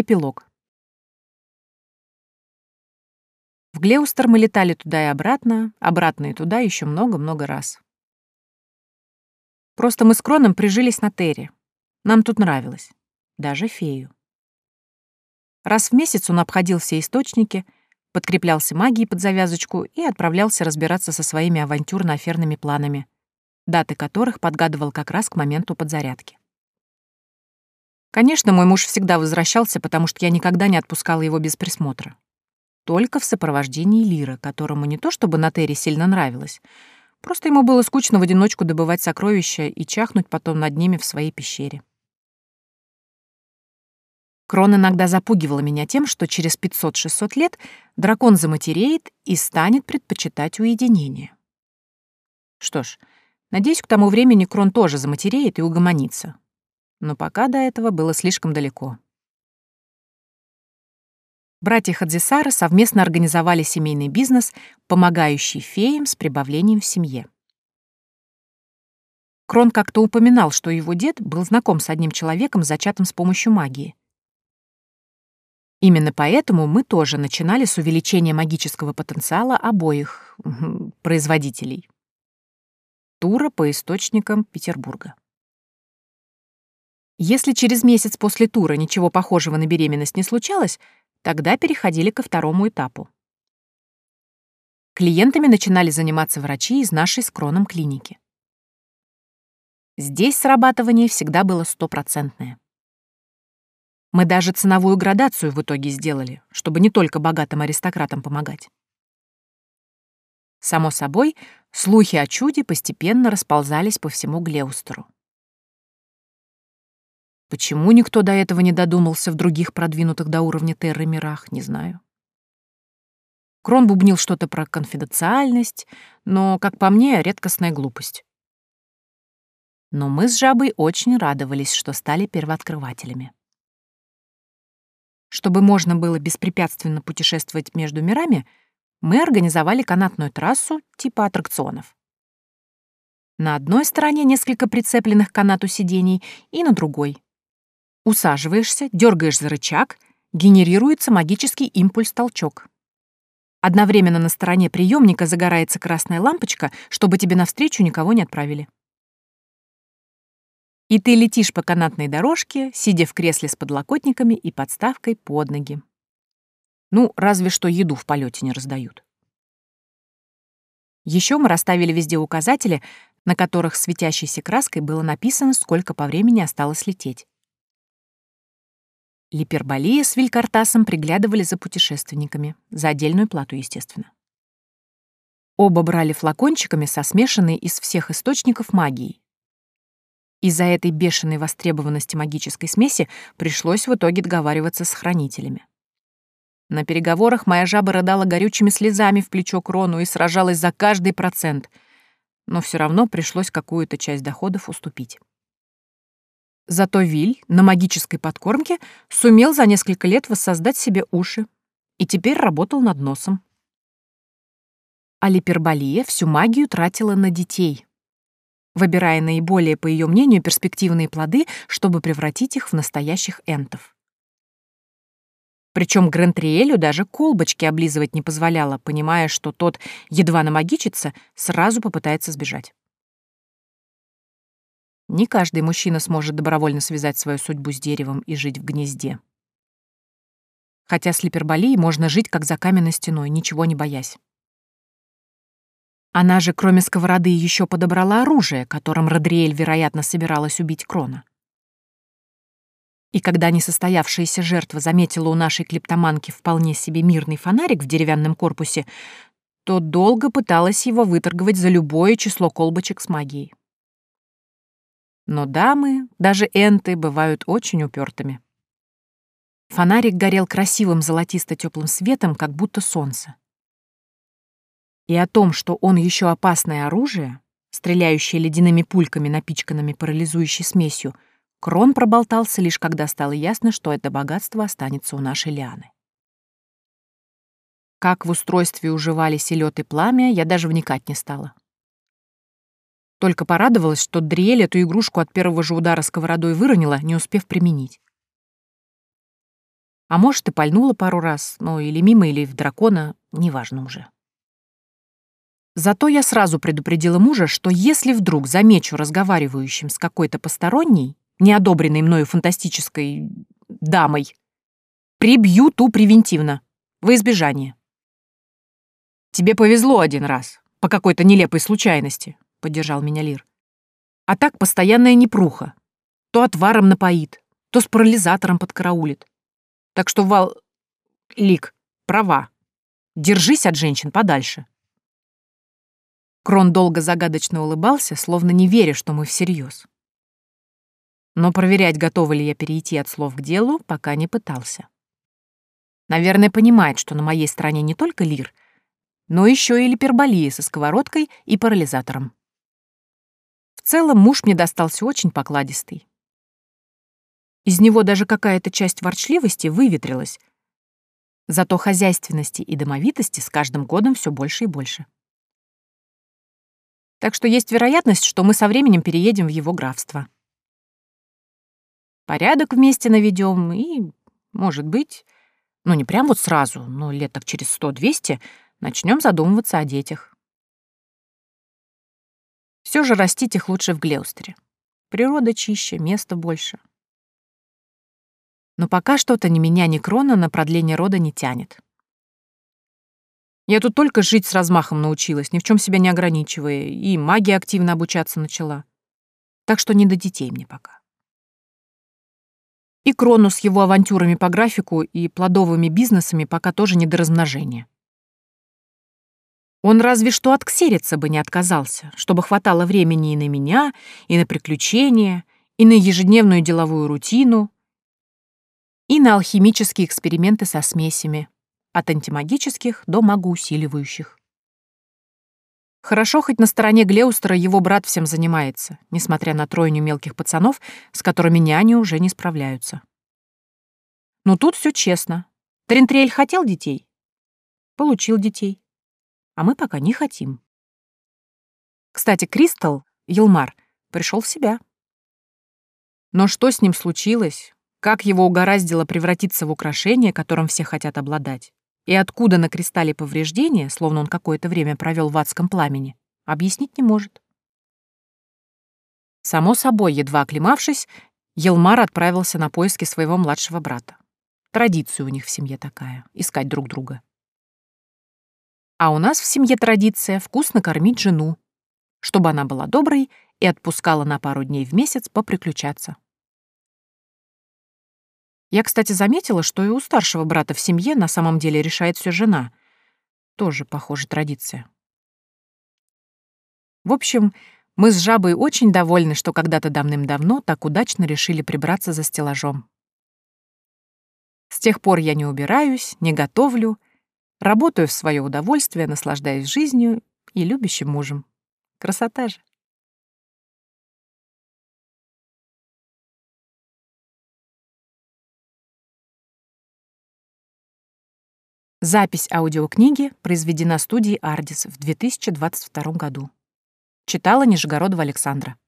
Эпилог. В Глеустер мы летали туда и обратно, обратно и туда еще много-много раз. Просто мы с Кроном прижились на Терре. Нам тут нравилось. Даже фею. Раз в месяц он обходил все источники, подкреплялся магией под завязочку и отправлялся разбираться со своими авантюрно-аферными планами, даты которых подгадывал как раз к моменту подзарядки. Конечно, мой муж всегда возвращался, потому что я никогда не отпускала его без присмотра. Только в сопровождении Лира, которому не то чтобы на Терри сильно нравилось, просто ему было скучно в одиночку добывать сокровища и чахнуть потом над ними в своей пещере. Крон иногда запугивала меня тем, что через 500-600 лет дракон заматереет и станет предпочитать уединение. Что ж, надеюсь, к тому времени Крон тоже заматереет и угомонится. Но пока до этого было слишком далеко. Братья Хадзисара совместно организовали семейный бизнес, помогающий феям с прибавлением в семье. Крон как-то упоминал, что его дед был знаком с одним человеком, зачатым с помощью магии. Именно поэтому мы тоже начинали с увеличения магического потенциала обоих производителей. Тура по источникам Петербурга. Если через месяц после тура ничего похожего на беременность не случалось, тогда переходили ко второму этапу. Клиентами начинали заниматься врачи из нашей с Кроном клиники. Здесь срабатывание всегда было стопроцентное. Мы даже ценовую градацию в итоге сделали, чтобы не только богатым аристократам помогать. Само собой, слухи о чуде постепенно расползались по всему Глеустеру. Почему никто до этого не додумался в других продвинутых до уровня Терры мирах, не знаю. Крон бубнил что-то про конфиденциальность, но, как по мне, редкостная глупость. Но мы с жабой очень радовались, что стали первооткрывателями. Чтобы можно было беспрепятственно путешествовать между мирами, мы организовали канатную трассу типа аттракционов. На одной стороне несколько прицепленных к канату сидений и на другой. Усаживаешься, дергаешь за рычаг, генерируется магический импульс-толчок. Одновременно на стороне приемника загорается красная лампочка, чтобы тебе навстречу никого не отправили и ты летишь по канатной дорожке, сидя в кресле с подлокотниками и подставкой под ноги. Ну, разве что еду в полете не раздают. Еще мы расставили везде указатели, на которых светящейся краской было написано, сколько по времени осталось лететь. Липерболия с Вилькартасом приглядывали за путешественниками, за отдельную плату, естественно. Оба брали флакончиками со смешанной из всех источников магией, из-за этой бешеной востребованности магической смеси пришлось в итоге договариваться с хранителями. На переговорах моя жаба рыдала горючими слезами в плечо Крону и сражалась за каждый процент, но все равно пришлось какую-то часть доходов уступить. Зато Виль на магической подкормке сумел за несколько лет воссоздать себе уши и теперь работал над носом. А Липерболия всю магию тратила на детей, выбирая наиболее, по ее мнению, перспективные плоды, чтобы превратить их в настоящих энтов. Причем Грантриэлю даже колбочки облизывать не позволяла, понимая, что тот, едва намагичится, сразу попытается сбежать. Не каждый мужчина сможет добровольно связать свою судьбу с деревом и жить в гнезде. Хотя с липерболией можно жить как за каменной стеной, ничего не боясь. Она же, кроме сковороды, еще подобрала оружие, которым Родриэль, вероятно, собиралась убить Крона. И когда несостоявшаяся жертва заметила у нашей клептоманки вполне себе мирный фонарик в деревянном корпусе, то долго пыталась его выторговать за любое число колбочек с магией. Но дамы, даже энты, бывают очень упертыми. Фонарик горел красивым золотисто-теплым светом, как будто солнце. И о том, что он еще опасное оружие, стреляющее ледяными пульками, напичканными парализующей смесью, Крон проболтался лишь когда стало ясно, что это богатство останется у нашей Лианы. Как в устройстве уживались и лед, и пламя, я даже вникать не стала. Только порадовалась, что Дриэль эту игрушку от первого же удара сковородой выронила, не успев применить. А может, и пальнула пару раз, ну или мимо, или в дракона, неважно уже. Зато я сразу предупредила мужа, что если вдруг замечу разговаривающим с какой-то посторонней, неодобренной мною фантастической дамой, прибью ту превентивно, во избежание. «Тебе повезло один раз, по какой-то нелепой случайности», — поддержал меня Лир. «А так постоянная непруха. То отваром напоит, то с парализатором подкараулит. Так что, Вал... Лик, права. Держись от женщин подальше». Крон долго загадочно улыбался, словно не веря, что мы всерьез. Но проверять, готова ли я перейти от слов к делу, пока не пытался. Наверное, понимает, что на моей стороне не только лир, но еще и липерболия со сковородкой и парализатором. Целом муж мне достался очень покладистый. Из него даже какая-то часть ворчливости выветрилась, зато хозяйственности и домовитости с каждым годом все больше и больше. Так что есть вероятность, что мы со временем переедем в его графство. Порядок вместе наведем и, может быть, ну не прям вот сразу, но лет так через сто-двести начнем задумываться о детях. Все же растить их лучше в Глеустере. Природа чище, места больше. Но пока что-то ни меня, ни Крона на продление рода не тянет. Я тут только жить с размахом научилась, ни в чем себя не ограничивая, и магии активно обучаться начала. Так что не до детей мне пока. И Крону с его авантюрами по графику и плодовыми бизнесами пока тоже не до размножения. Он разве что от ксерица бы не отказался, чтобы хватало времени и на меня, и на приключения, и на ежедневную деловую рутину, и на алхимические эксперименты со смесями, от антимагических до магоусиливающих. Хорошо, хоть на стороне Глеустера его брат всем занимается, несмотря на тройню мелких пацанов, с которыми няни уже не справляются. Но тут все честно. Тринтрель хотел детей? Получил детей. А мы пока не хотим. Кстати, Кристал, Елмар, пришел в себя. Но что с ним случилось? Как его угораздило превратиться в украшение, которым все хотят обладать? И откуда на кристалле повреждения, словно он какое-то время провел в адском пламени, объяснить не может. Само собой, едва оклемавшись, Елмар отправился на поиски своего младшего брата. Традиция у них в семье такая — искать друг друга. А у нас в семье традиция вкусно кормить жену, чтобы она была доброй и отпускала на пару дней в месяц поприключаться. Я, кстати, заметила, что и у старшего брата в семье на самом деле решает все жена. Тоже, похоже, традиция. В общем, мы с жабой очень довольны, что когда-то давным-давно так удачно решили прибраться за стеллажом. С тех пор я не убираюсь, не готовлю, работаю в свое удовольствие, наслаждаюсь жизнью и любящим мужем. Красота же. Запись аудиокниги произведена студией «Ардис» в 2022 году. Читала Нижегородова Александра.